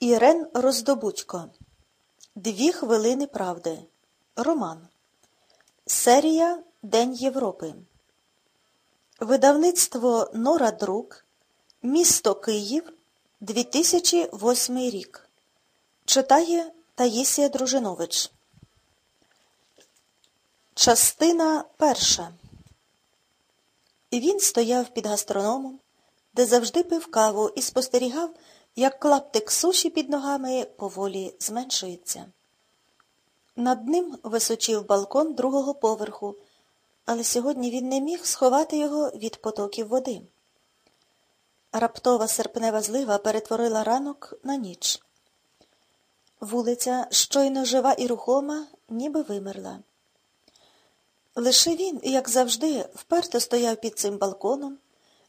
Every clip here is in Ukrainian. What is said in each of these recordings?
Ірен Роздобудько. Дві хвилини правди. Роман. Серія День Європи. Видавництво Нора Друк. Місто Київ. 2008 рік. Читає Таїсія Дружинович. Частина перша. Він стояв під гастрономом, де завжди пив каву і спостерігав, як клаптик суші під ногами поволі зменшується. Над ним височив балкон другого поверху, але сьогодні він не міг сховати його від потоків води. Раптова серпнева злива перетворила ранок на ніч. Вулиця, щойно жива і рухома, ніби вимерла. Лише він, як завжди, вперто стояв під цим балконом,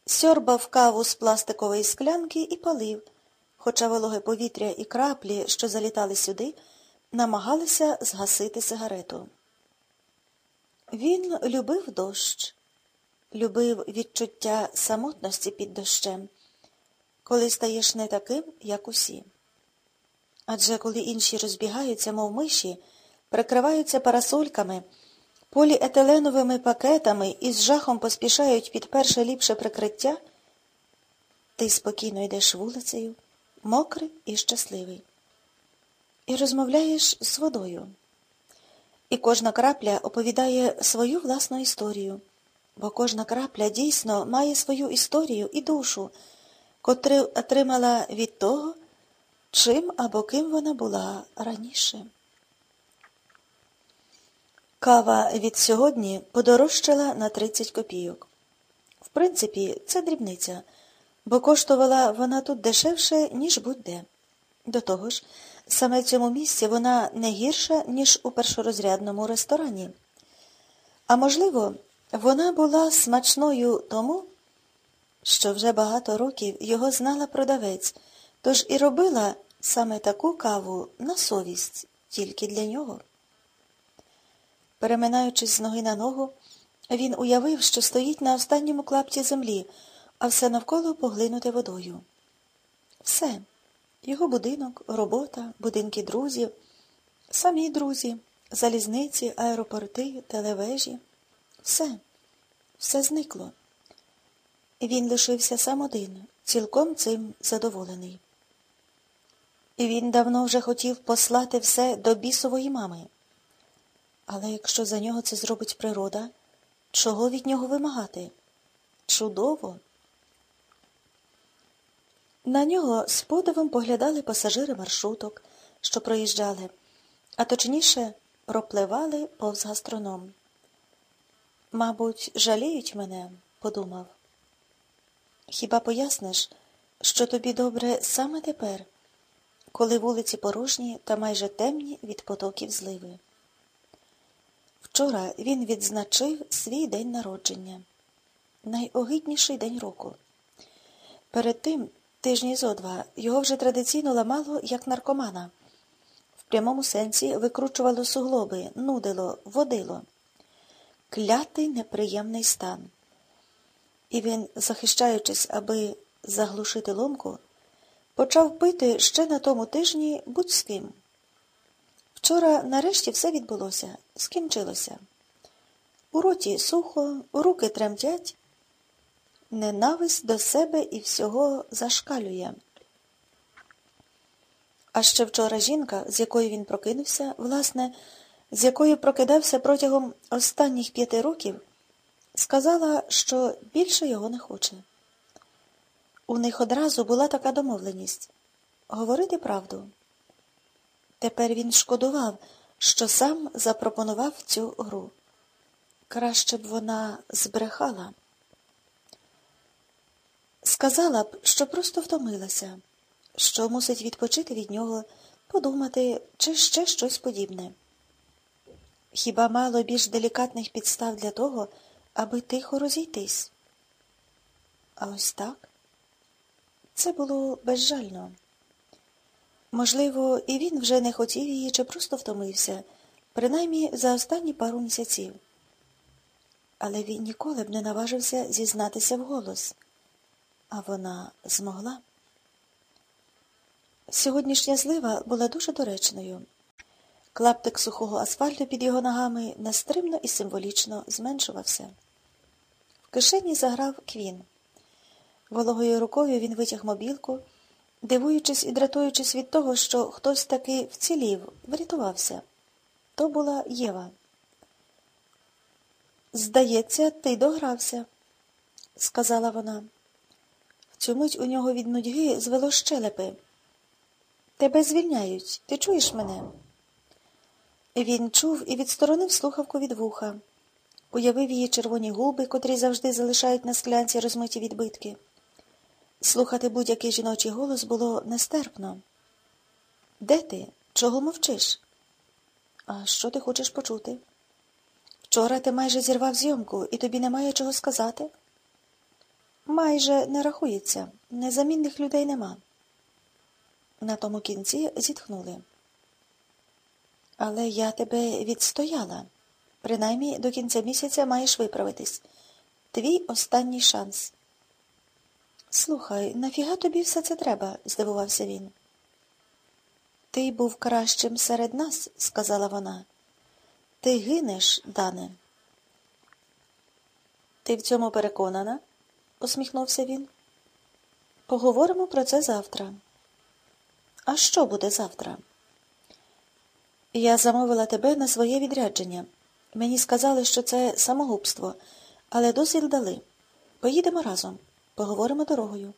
сьорбав каву з пластикової склянки і палив, хоча вологе повітря і краплі, що залітали сюди, намагалися згасити сигарету. Він любив дощ, любив відчуття самотності під дощем, коли стаєш не таким, як усі. Адже коли інші розбігаються, мов миші, прикриваються парасольками, поліетиленовими пакетами і з жахом поспішають під перше ліпше прикриття, ти спокійно йдеш вулицею, мокрий і щасливий, і розмовляєш з водою. І кожна крапля оповідає свою власну історію, бо кожна крапля дійсно має свою історію і душу, котру отримала від того, чим або ким вона була раніше. Кава від сьогодні подорожчала на 30 копійок. В принципі, це дрібниця, бо коштувала вона тут дешевше, ніж будь-де. До того ж, саме в цьому місці вона не гірша, ніж у першорозрядному ресторані. А можливо, вона була смачною тому, що вже багато років його знала продавець, тож і робила саме таку каву на совість тільки для нього. Переминаючись з ноги на ногу, він уявив, що стоїть на останньому клапті землі, а все навколо поглинуте водою. Все його будинок, робота, будинки друзів, самі друзі, залізниці, аеропорти, телевежі. Все, все зникло. Він лишився сам один, цілком цим задоволений. І він давно вже хотів послати все до бісової мами. Але якщо за нього це зробить природа, чого від нього вимагати? Чудово. На нього з подивом поглядали пасажири маршруток, що проїжджали, а точніше пропливали повз гастроном. Мабуть, жаліють мене, подумав. Хіба поясниш, що тобі добре саме тепер, коли вулиці порожні та майже темні від потоків зливи? Вчора він відзначив свій день народження, найогидніший день року. Перед тим, тижні зо два, його вже традиційно ламало, як наркомана. В прямому сенсі викручувало суглоби, нудило, водило. Клятий неприємний стан. І він, захищаючись, аби заглушити ломку, почав пити ще на тому тижні будь з ким. Вчора нарешті все відбулося, скінчилося. У роті сухо, руки тремтять, ненависть до себе і всього зашкалює. А ще вчора жінка, з якою він прокинувся, власне, з якою прокидався протягом останніх п'яти років, сказала, що більше його не хоче. У них одразу була така домовленість говорити правду. Тепер він шкодував, що сам запропонував цю гру. Краще б вона збрехала. Сказала б, що просто втомилася, що мусить відпочити від нього, подумати, чи ще щось подібне. Хіба мало більш делікатних підстав для того, аби тихо розійтись? А ось так це було безжально. Можливо, і він вже не хотів її чи просто втомився, принаймні за останні пару місяців. Але він ніколи б не наважився зізнатися вголос. А вона змогла. Сьогоднішня злива була дуже доречною. Клаптик сухого асфальту під його ногами нестримно і символічно зменшувався. В кишені заграв квін. Вологою рукою він витяг мобілку, дивуючись і дратуючись від того, що хтось таки вцілів, врятувався. То була Єва. Здається, ти догрався, сказала вона. Цю мить у нього від нудьги звело щелепи. Тебе звільняють. Ти чуєш мене? Він чув і відсторонив слухавку від вуха, уявив її червоні губи, котрі завжди залишають на склянці розмиті відбитки. Слухати будь-який жіночий голос було нестерпно. Де ти? Чого мовчиш? А що ти хочеш почути? Вчора ти майже зірвав зйомку, і тобі немає чого сказати? Майже не рахується, незамінних людей нема. На тому кінці зітхнули. Але я тебе відстояла. Принаймні до кінця місяця маєш виправитись. Твій останній шанс. Слухай, нафіга тобі все це треба? здивувався він. Ти був кращим серед нас, сказала вона. Ти гинеш, Дане. Ти в цьому переконана? Посміхнувся він. Поговоримо про це завтра. А що буде завтра? Я замовила тебе на своє відрядження. Мені сказали, що це самогубство, але дозвіл дали. Поїдемо разом, поговоримо дорогою,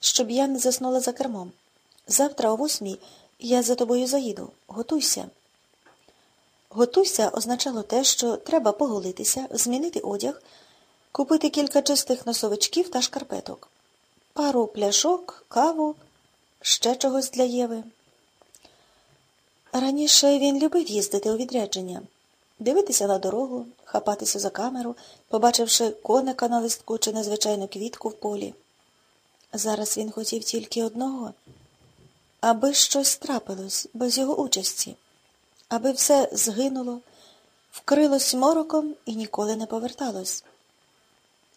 щоб я не заснула за кермом. Завтра о восьмій я за тобою заїду. Готуйся. Готуйся означало те, що треба поголитися, змінити одяг, купити кілька чистих носовичків та шкарпеток, пару пляшок, каву, ще чогось для Єви. Раніше він любив їздити у відрядження, дивитися на дорогу, хапатися за камеру, побачивши коника на листку чи незвичайну квітку в полі. Зараз він хотів тільки одного, аби щось трапилось без його участі, аби все згинуло, вкрилось мороком і ніколи не поверталось.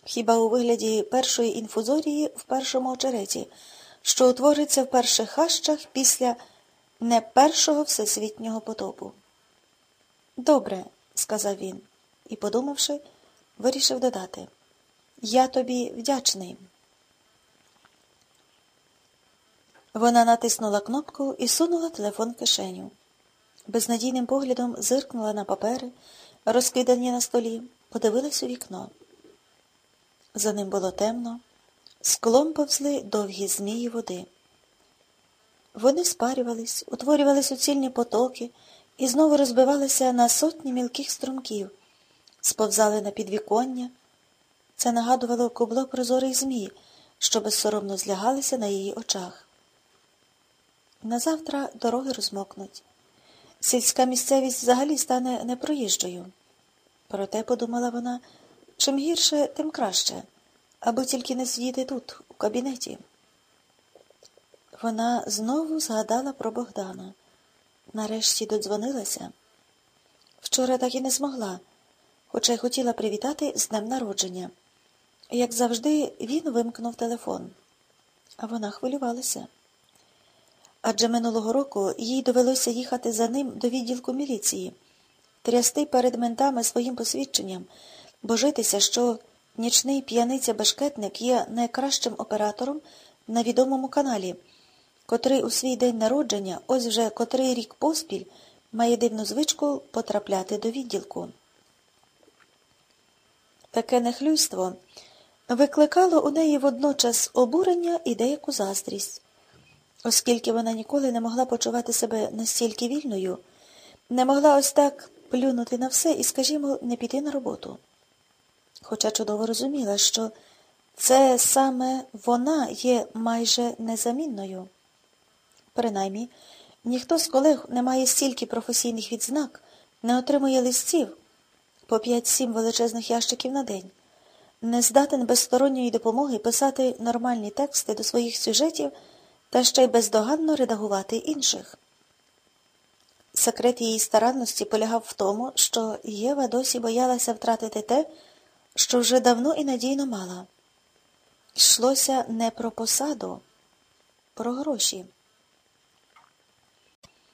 Хіба у вигляді першої інфузорії в першому очереті, що утвориться в перших хащах після не першого всесвітнього потопу. Добре, сказав він і, подумавши, вирішив додати Я тобі вдячний. Вона натиснула кнопку і сунула телефон в кишеню. Безнадійним поглядом зиркнула на папери, розкидані на столі, подивилась у вікно. За ним було темно, склом повзли довгі змії води. Вони спарювались, утворювали суцільні потоки і знову розбивалися на сотні мілких струмків, сповзали на підвіконня. Це нагадувало кубло прозорих змій, що безсоромно злягалися на її очах. Назавтра дороги розмокнуть. Сільська місцевість взагалі стане непроїжджою. Проте, подумала вона, чим гірше, тим краще, аби тільки не сидіти тут, у кабінеті. Вона знову згадала про Богдана. Нарешті додзвонилася. Вчора так і не змогла, хоча й хотіла привітати з днем народження. Як завжди, він вимкнув телефон, а вона хвилювалася. Адже минулого року їй довелося їхати за ним до відділку міліції, трясти перед ментами своїм посвідченням, божитися, що нічний п'яниця-бешкетник є найкращим оператором на відомому каналі котрий у свій день народження, ось вже котрий рік поспіль, має дивну звичку потрапляти до відділку. Таке нехлюйство викликало у неї водночас обурення і деяку заздрість, оскільки вона ніколи не могла почувати себе настільки вільною, не могла ось так плюнути на все і, скажімо, не піти на роботу. Хоча чудово розуміла, що це саме вона є майже незамінною. Принаймні, ніхто з колег не має стільки професійних відзнак, не отримує листів по 5-7 величезних ящиків на день, не здатен без сторонньої допомоги писати нормальні тексти до своїх сюжетів та ще й бездоганно редагувати інших. Секрет її старанності полягав в тому, що Єва досі боялася втратити те, що вже давно і надійно мала. Йшлося не про посаду, про гроші.